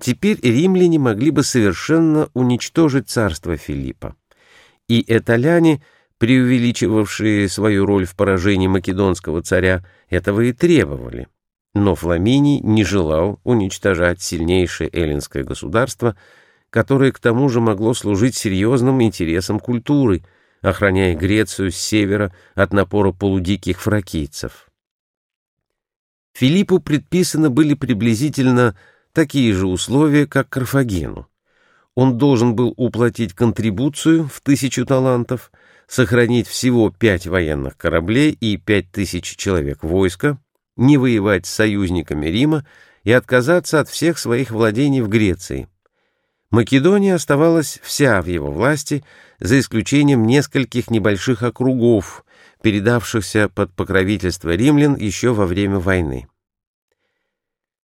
Теперь римляне могли бы совершенно уничтожить царство Филиппа. И эталяне, преувеличивавшие свою роль в поражении македонского царя, этого и требовали. Но Фламиний не желал уничтожать сильнейшее эллинское государство, которое к тому же могло служить серьезным интересам культуры, охраняя Грецию с севера от напора полудиких фракийцев. Филиппу предписаны были приблизительно такие же условия, как Карфагену. Он должен был уплатить контрибуцию в тысячу талантов, сохранить всего пять военных кораблей и пять тысяч человек войска, не воевать с союзниками Рима и отказаться от всех своих владений в Греции. Македония оставалась вся в его власти, за исключением нескольких небольших округов, передавшихся под покровительство римлян еще во время войны.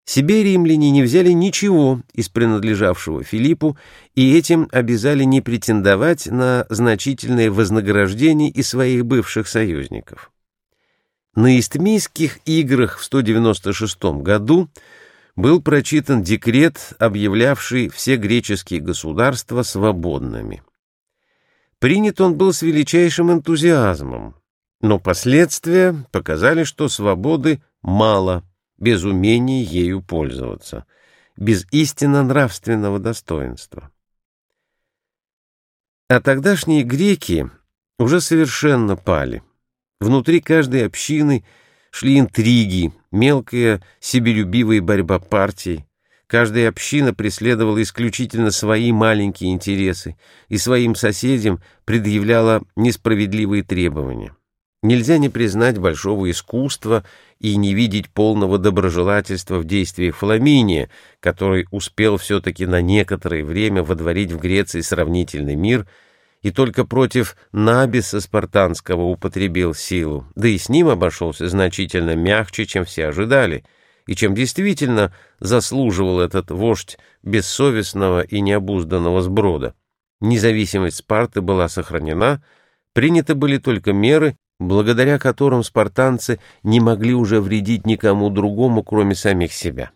Себе римляне не взяли ничего из принадлежавшего Филиппу и этим обязали не претендовать на значительное вознаграждение из своих бывших союзников. На Истмийских играх в 196 году был прочитан декрет, объявлявший все греческие государства свободными. Принят он был с величайшим энтузиазмом, но последствия показали, что свободы мало, без умения ею пользоваться, без истинно нравственного достоинства. А тогдашние греки уже совершенно пали. Внутри каждой общины шли интриги, мелкая себелюбивая борьба партий. Каждая община преследовала исключительно свои маленькие интересы и своим соседям предъявляла несправедливые требования. Нельзя не признать большого искусства и не видеть полного доброжелательства в действиях Фламиния, который успел все-таки на некоторое время водворить в Греции сравнительный мир – и только против Набиса Спартанского употребил силу, да и с ним обошелся значительно мягче, чем все ожидали, и чем действительно заслуживал этот вождь бессовестного и необузданного сброда. Независимость Спарты была сохранена, приняты были только меры, благодаря которым спартанцы не могли уже вредить никому другому, кроме самих себя.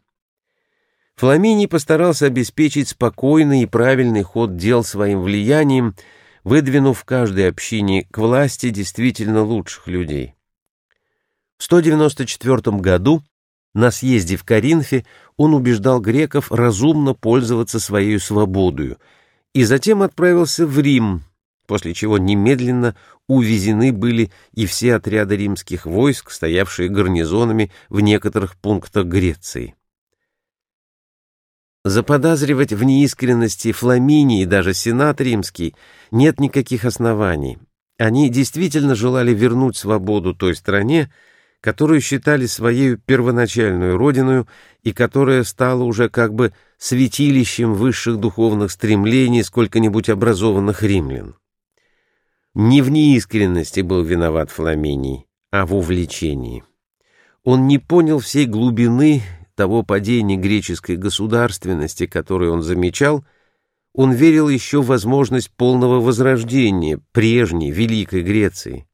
Фламиний постарался обеспечить спокойный и правильный ход дел своим влиянием, выдвинув в каждой общине к власти действительно лучших людей. В 194 году на съезде в Коринфе он убеждал греков разумно пользоваться своей свободою и затем отправился в Рим, после чего немедленно увезены были и все отряды римских войск, стоявшие гарнизонами в некоторых пунктах Греции. Заподозривать в неискренности Фламинии и даже Сенат Римский нет никаких оснований. Они действительно желали вернуть свободу той стране, которую считали своей первоначальную родиной и которая стала уже как бы святилищем высших духовных стремлений сколько-нибудь образованных римлян. Не в неискренности был виноват Фламиний, а в увлечении. Он не понял всей глубины того падения греческой государственности, которое он замечал, он верил еще в возможность полного возрождения прежней Великой Греции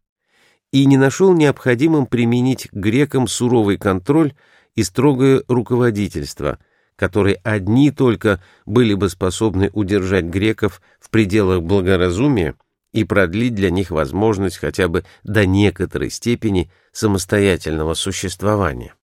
и не нашел необходимым применить грекам суровый контроль и строгое руководительство, которые одни только были бы способны удержать греков в пределах благоразумия и продлить для них возможность хотя бы до некоторой степени самостоятельного существования.